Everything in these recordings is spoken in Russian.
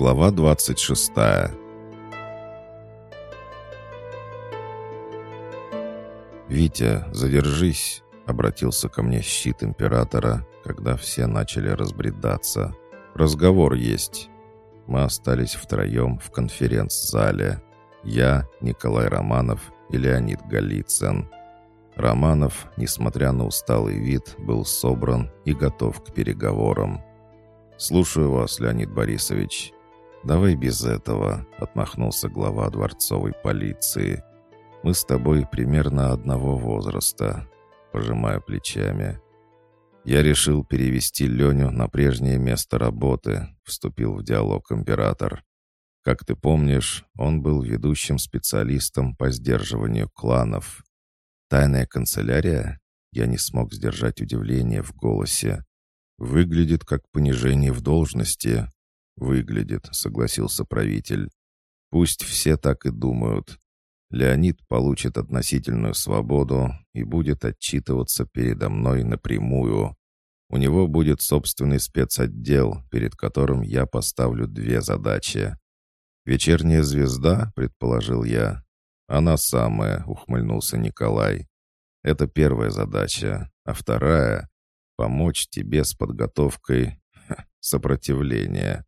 Глава 26 «Витя, задержись!» — обратился ко мне щит императора, когда все начали разбредаться. «Разговор есть». Мы остались втроем в конференц-зале. Я, Николай Романов и Леонид Голицын. Романов, несмотря на усталый вид, был собран и готов к переговорам. «Слушаю вас, Леонид Борисович». «Давай без этого», — отмахнулся глава дворцовой полиции. «Мы с тобой примерно одного возраста», — пожимая плечами. «Я решил перевести Леню на прежнее место работы», — вступил в диалог император. «Как ты помнишь, он был ведущим специалистом по сдерживанию кланов. Тайная канцелярия?» Я не смог сдержать удивление в голосе. «Выглядит как понижение в должности». «Выглядит», — согласился правитель. «Пусть все так и думают. Леонид получит относительную свободу и будет отчитываться передо мной напрямую. У него будет собственный спецотдел, перед которым я поставлю две задачи. «Вечерняя звезда», — предположил я. «Она самая», — ухмыльнулся Николай. «Это первая задача, а вторая помочь тебе с подготовкой сопротивления.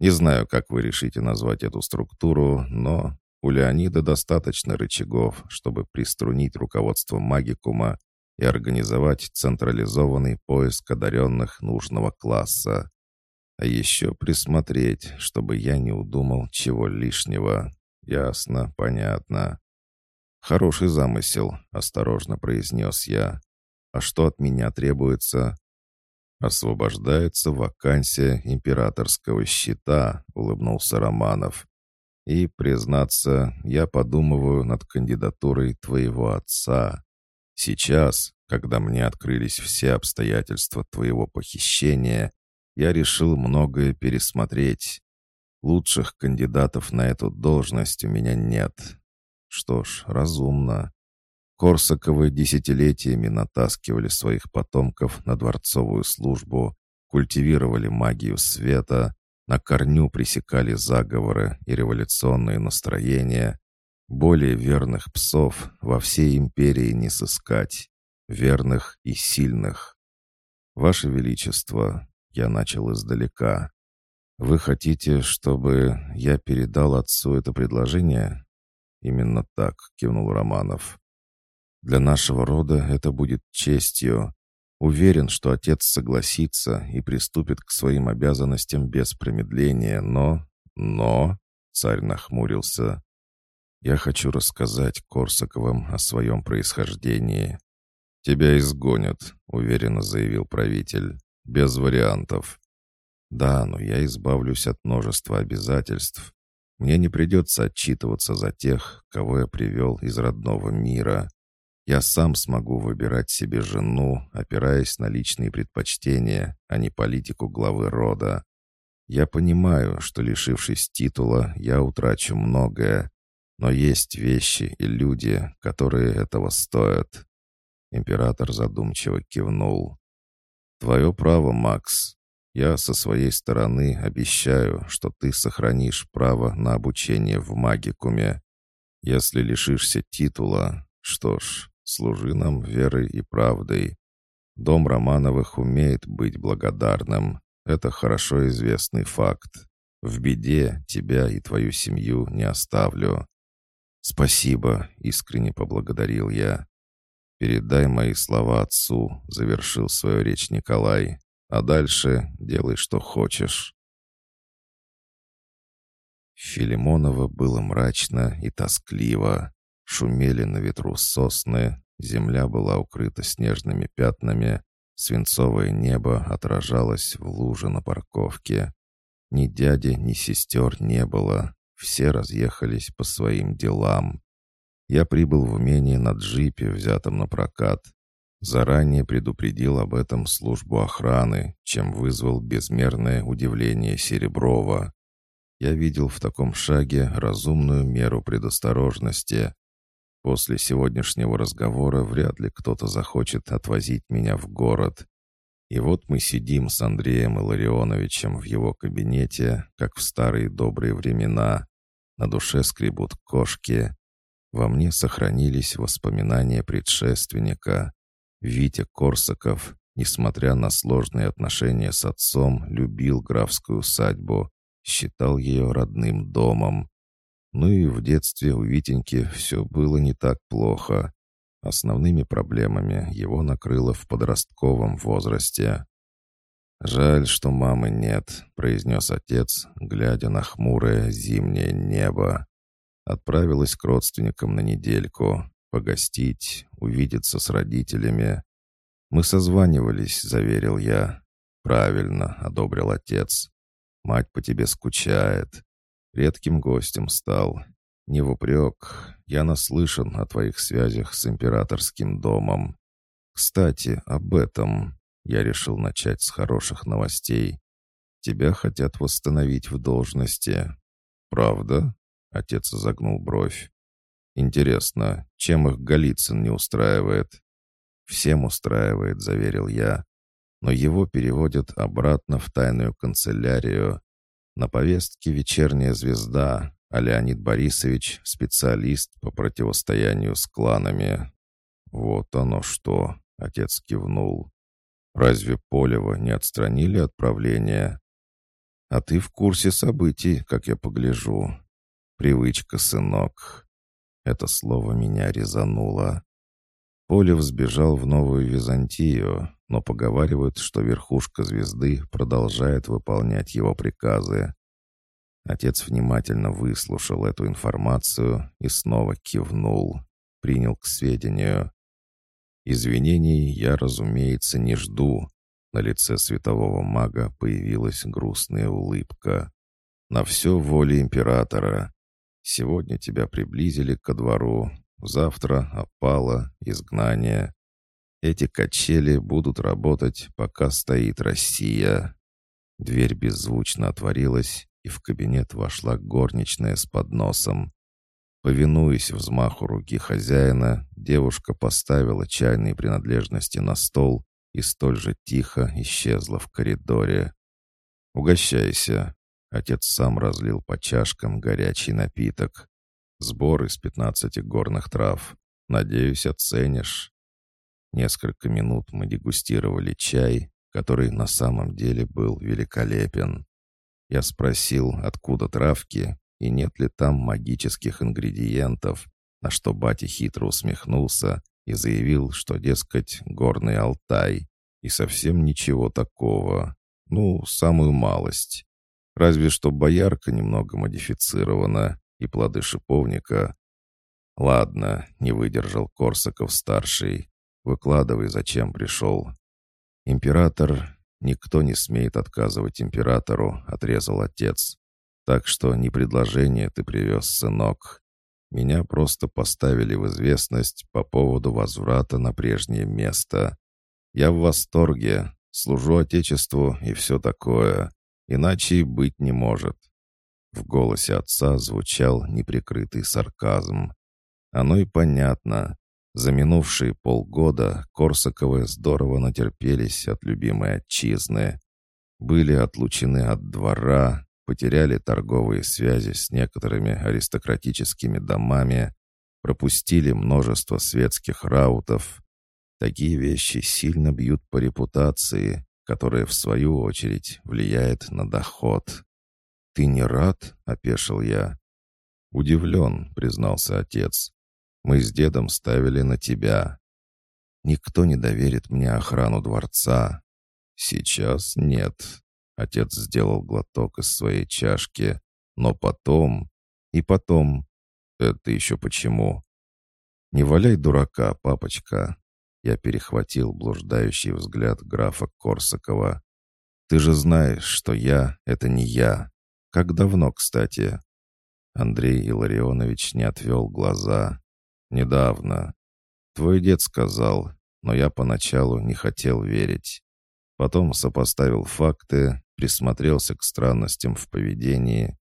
Не знаю, как вы решите назвать эту структуру, но у Леонида достаточно рычагов, чтобы приструнить руководство магикума и организовать централизованный поиск одаренных нужного класса. А еще присмотреть, чтобы я не удумал чего лишнего. Ясно, понятно. «Хороший замысел», — осторожно произнес я. А что от меня требуется? Освобождается вакансия императорского щита, улыбнулся Романов. И, признаться, я подумываю над кандидатурой твоего отца. Сейчас, когда мне открылись все обстоятельства твоего похищения, я решил многое пересмотреть. Лучших кандидатов на эту должность у меня нет. Что ж, разумно. Корсаковы десятилетиями натаскивали своих потомков на дворцовую службу, культивировали магию света, на корню пресекали заговоры и революционные настроения. Более верных псов во всей империи не сыскать, верных и сильных. Ваше Величество, я начал издалека. Вы хотите, чтобы я передал отцу это предложение? Именно так, кивнул Романов. Для нашего рода это будет честью. Уверен, что отец согласится и приступит к своим обязанностям без промедления, но... Но...» Царь нахмурился. «Я хочу рассказать Корсаковым о своем происхождении». «Тебя изгонят», — уверенно заявил правитель. «Без вариантов». «Да, но я избавлюсь от множества обязательств. Мне не придется отчитываться за тех, кого я привел из родного мира. Я сам смогу выбирать себе жену, опираясь на личные предпочтения, а не политику главы рода. Я понимаю, что, лишившись титула, я утрачу многое, но есть вещи и люди, которые этого стоят. Император задумчиво кивнул. «Твое право, Макс. Я со своей стороны обещаю, что ты сохранишь право на обучение в магикуме. Если лишишься титула, что ж, Служи нам верой и правдой. Дом Романовых умеет быть благодарным. Это хорошо известный факт. В беде тебя и твою семью не оставлю. Спасибо, искренне поблагодарил я. Передай мои слова отцу, завершил свою речь Николай. А дальше делай, что хочешь. Филимонова было мрачно и тоскливо. Шумели на ветру сосны, земля была укрыта снежными пятнами, свинцовое небо отражалось в луже на парковке. Ни дяди, ни сестер не было, все разъехались по своим делам. Я прибыл в умение на джипе, взятом на прокат. Заранее предупредил об этом службу охраны, чем вызвал безмерное удивление Сереброва. Я видел в таком шаге разумную меру предосторожности, После сегодняшнего разговора вряд ли кто-то захочет отвозить меня в город. И вот мы сидим с Андреем Илларионовичем в его кабинете, как в старые добрые времена. На душе скребут кошки. Во мне сохранились воспоминания предшественника. Витя Корсаков, несмотря на сложные отношения с отцом, любил графскую усадьбу, считал ее родным домом. Ну и в детстве у Витеньки все было не так плохо. Основными проблемами его накрыло в подростковом возрасте. «Жаль, что мамы нет», — произнес отец, глядя на хмурое зимнее небо. Отправилась к родственникам на недельку, погостить, увидеться с родителями. «Мы созванивались», — заверил я. «Правильно», — одобрил отец. «Мать по тебе скучает. Редким гостем стал. Не в упрек. Я наслышан о твоих связях с императорским домом. Кстати, об этом. Я решил начать с хороших новостей. Тебя хотят восстановить в должности. Правда? Отец загнул бровь. Интересно, чем их Голицын не устраивает? Всем устраивает, заверил я. Но его переводят обратно в тайную канцелярию. На повестке «Вечерняя звезда», а Леонид Борисович — специалист по противостоянию с кланами. «Вот оно что!» — отец кивнул. «Разве Полева не отстранили от правления?» «А ты в курсе событий, как я погляжу. Привычка, сынок». Это слово меня резануло. Полев сбежал в Новую Византию, но поговаривают, что верхушка звезды продолжает выполнять его приказы. Отец внимательно выслушал эту информацию и снова кивнул, принял к сведению. Извинений я, разумеется, не жду. На лице светового мага появилась грустная улыбка. На все воле императора. Сегодня тебя приблизили ко двору, завтра опало, изгнание. Эти качели будут работать, пока стоит Россия. Дверь беззвучно отворилась, и в кабинет вошла горничная с подносом. Повинуясь взмаху руки хозяина, девушка поставила чайные принадлежности на стол и столь же тихо исчезла в коридоре. «Угощайся!» Отец сам разлил по чашкам горячий напиток. Сбор из пятнадцати горных трав. Надеюсь, оценишь. Несколько минут мы дегустировали чай, который на самом деле был великолепен. Я спросил, откуда травки и нет ли там магических ингредиентов, на что батя хитро усмехнулся и заявил, что, дескать, горный Алтай, и совсем ничего такого. Ну, самую малость. Разве что боярка немного модифицирована, и плоды шиповника. Ладно, не выдержал Корсаков-старший. Выкладывай, зачем пришел. Император «Никто не смеет отказывать императору», — отрезал отец. «Так что не предложение ты привез, сынок. Меня просто поставили в известность по поводу возврата на прежнее место. Я в восторге, служу Отечеству и все такое. Иначе и быть не может». В голосе отца звучал неприкрытый сарказм. Оно и понятно. За минувшие полгода Корсаковы здорово натерпелись от любимой отчизны. Были отлучены от двора, потеряли торговые связи с некоторыми аристократическими домами, пропустили множество светских раутов. Такие вещи сильно бьют по репутации, которая, в свою очередь, влияет на доход. «Ты не рад?» — опешил я. «Удивлен», — признался отец. Мы с дедом ставили на тебя. Никто не доверит мне охрану дворца. Сейчас нет. Отец сделал глоток из своей чашки. Но потом... И потом... Это еще почему? Не валяй дурака, папочка. Я перехватил блуждающий взгляд графа Корсакова. Ты же знаешь, что я — это не я. Как давно, кстати?» Андрей Илларионович не отвел глаза. «Недавно. Твой дед сказал, но я поначалу не хотел верить. Потом сопоставил факты, присмотрелся к странностям в поведении.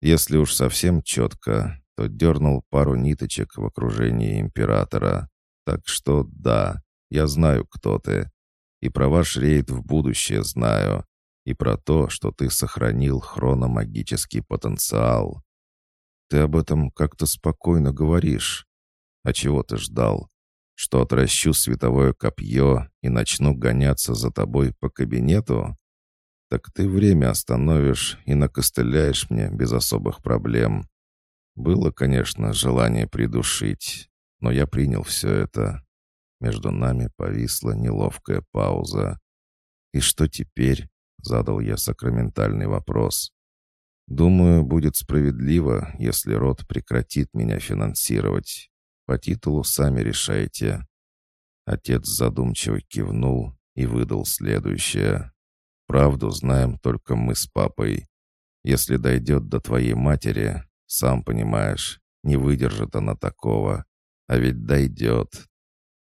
Если уж совсем четко, то дернул пару ниточек в окружении императора. Так что да, я знаю, кто ты. И про ваш рейд в будущее знаю. И про то, что ты сохранил хрономагический потенциал. Ты об этом как-то спокойно говоришь. А чего ты ждал? Что отращу световое копье и начну гоняться за тобой по кабинету? Так ты время остановишь и накостыляешь мне без особых проблем. Было, конечно, желание придушить, но я принял все это. Между нами повисла неловкая пауза. «И что теперь?» — задал я сакраментальный вопрос. «Думаю, будет справедливо, если род прекратит меня финансировать. По титулу сами решайте». Отец задумчиво кивнул и выдал следующее. «Правду знаем только мы с папой. Если дойдет до твоей матери, сам понимаешь, не выдержит она такого. А ведь дойдет.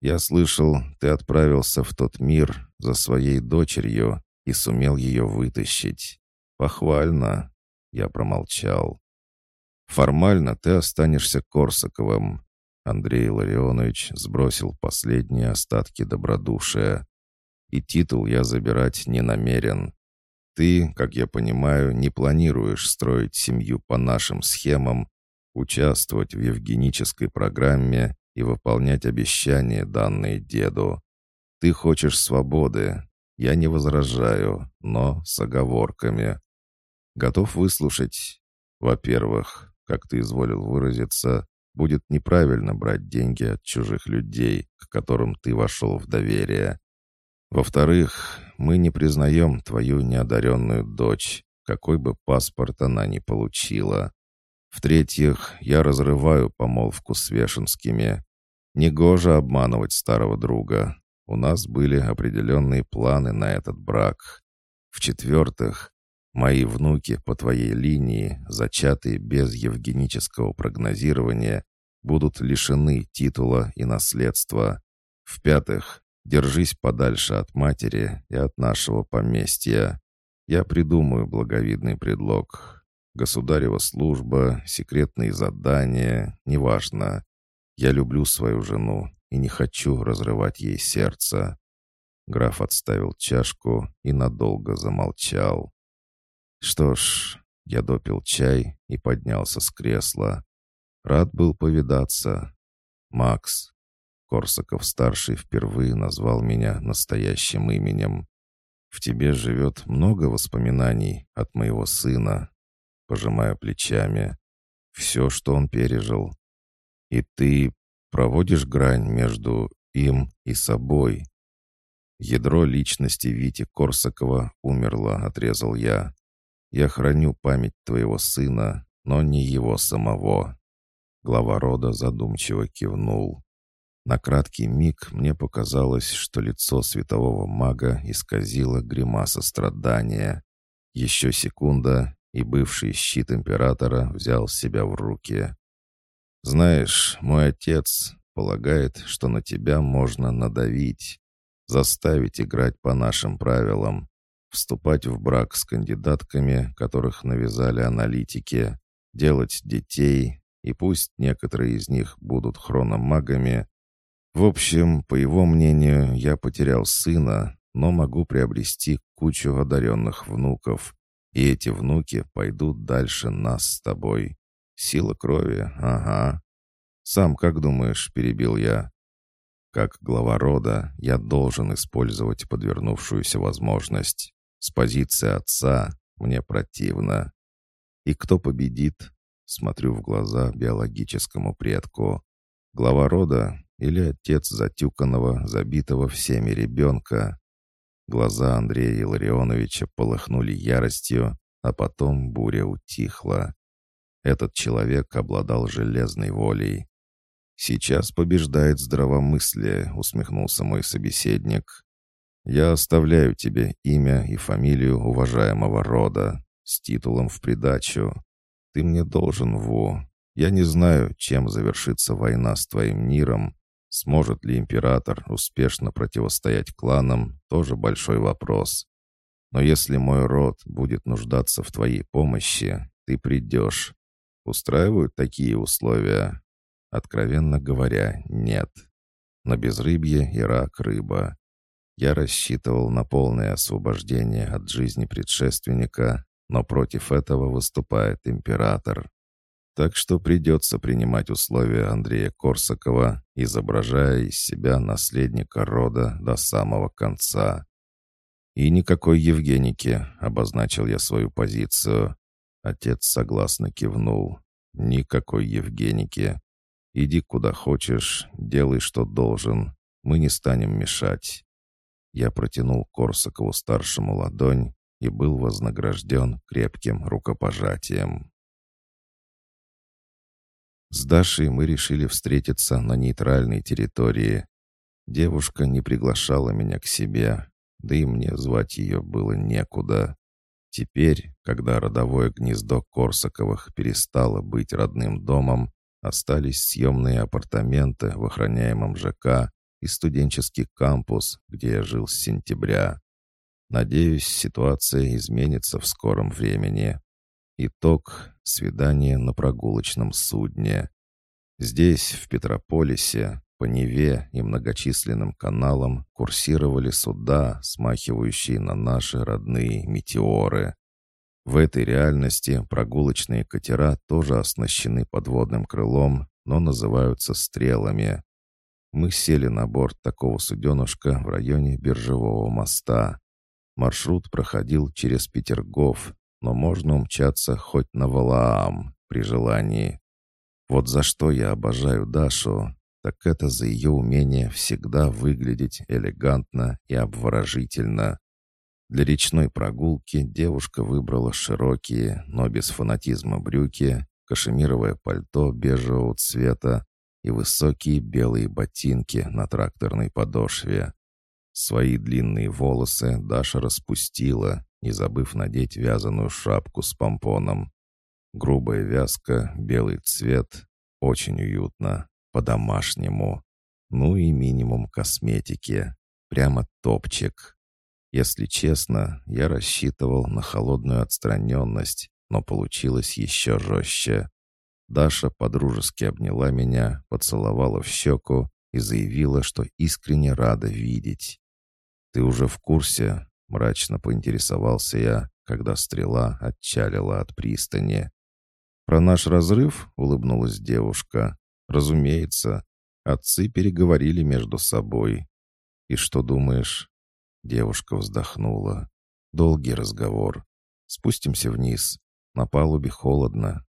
Я слышал, ты отправился в тот мир за своей дочерью и сумел ее вытащить. Похвально. Я промолчал. Формально ты останешься Корсаковым. Андрей Ларионович сбросил последние остатки добродушия. И титул я забирать не намерен. Ты, как я понимаю, не планируешь строить семью по нашим схемам, участвовать в евгенической программе и выполнять обещания, данные деду. Ты хочешь свободы. Я не возражаю, но с оговорками. Готов выслушать? Во-первых, как ты изволил выразиться, будет неправильно брать деньги от чужих людей, к которым ты вошел в доверие. Во-вторых, мы не признаем твою неодаренную дочь, какой бы паспорт она ни получила. В-третьих, я разрываю помолвку с Вешенскими. Негоже обманывать старого друга. У нас были определенные планы на этот брак. В-четвертых, мои внуки по твоей линии, зачатые без евгенического прогнозирования, будут лишены титула и наследства. В-пятых, Держись подальше от матери и от нашего поместья. Я придумаю благовидный предлог. Государева служба, секретные задания, неважно. Я люблю свою жену и не хочу разрывать ей сердце». Граф отставил чашку и надолго замолчал. «Что ж, я допил чай и поднялся с кресла. Рад был повидаться. Макс, Корсаков-старший впервые назвал меня настоящим именем. «В тебе живет много воспоминаний от моего сына», пожимая плечами. «Все, что он пережил. И ты проводишь грань между им и собой». «Ядро личности Вити Корсакова умерло», — отрезал я. «Я храню память твоего сына, но не его самого». Глава рода задумчиво кивнул. На краткий миг мне показалось, что лицо светового мага исказило гримаса страдания. Еще секунда, и бывший щит императора взял себя в руки. «Знаешь, мой отец полагает, что на тебя можно надавить, заставить играть по нашим правилам, вступать в брак с кандидатками, которых навязали аналитики, делать детей, и пусть некоторые из них будут хрономагами, в общем, по его мнению, я потерял сына, но могу приобрести кучу одаренных внуков. И эти внуки пойдут дальше нас с тобой. Сила крови, ага. Сам как думаешь, перебил я. Как глава рода, я должен использовать подвернувшуюся возможность. С позиции отца мне противно. И кто победит? Смотрю в глаза биологическому предку. Глава рода или отец затюканного, забитого всеми ребенка. Глаза Андрея Илларионовича полыхнули яростью, а потом буря утихла. Этот человек обладал железной волей. «Сейчас побеждает здравомыслие», — усмехнулся мой собеседник. «Я оставляю тебе имя и фамилию уважаемого рода с титулом в придачу. Ты мне должен, Ву. Я не знаю, чем завершится война с твоим миром, Сможет ли император успешно противостоять кланам, тоже большой вопрос. Но если мой род будет нуждаться в твоей помощи, ты придешь. Устраивают такие условия? Откровенно говоря, нет. На безрыбье и рак рыба. Я рассчитывал на полное освобождение от жизни предшественника, но против этого выступает император. Так что придется принимать условия Андрея Корсакова, изображая из себя наследника рода до самого конца. «И никакой Евгеники», — обозначил я свою позицию. Отец согласно кивнул. «Никакой Евгеники. Иди куда хочешь, делай, что должен. Мы не станем мешать». Я протянул Корсакову-старшему ладонь и был вознагражден крепким рукопожатием. С Дашей мы решили встретиться на нейтральной территории. Девушка не приглашала меня к себе, да и мне звать ее было некуда. Теперь, когда родовое гнездо Корсаковых перестало быть родным домом, остались съемные апартаменты в охраняемом ЖК и студенческий кампус, где я жил с сентября. Надеюсь, ситуация изменится в скором времени. Итог — свидание на прогулочном судне. Здесь, в Петрополисе, по Неве и многочисленным каналам курсировали суда, смахивающие на наши родные метеоры. В этой реальности прогулочные катера тоже оснащены подводным крылом, но называются стрелами. Мы сели на борт такого суденушка в районе Биржевого моста. Маршрут проходил через Петергоф, но можно умчаться хоть на Валаам при желании. Вот за что я обожаю Дашу, так это за ее умение всегда выглядеть элегантно и обворожительно. Для речной прогулки девушка выбрала широкие, но без фанатизма брюки, кашемировое пальто бежевого цвета и высокие белые ботинки на тракторной подошве. Свои длинные волосы Даша распустила, не забыв надеть вязаную шапку с помпоном. Грубая вязка, белый цвет. Очень уютно. По-домашнему. Ну и минимум косметики. Прямо топчик. Если честно, я рассчитывал на холодную отстраненность, но получилось еще жестче. Даша подружески обняла меня, поцеловала в щеку и заявила, что искренне рада видеть. «Ты уже в курсе?» Мрачно поинтересовался я, когда стрела отчалила от пристани. «Про наш разрыв?» — улыбнулась девушка. «Разумеется. Отцы переговорили между собой. И что думаешь?» Девушка вздохнула. «Долгий разговор. Спустимся вниз. На палубе холодно.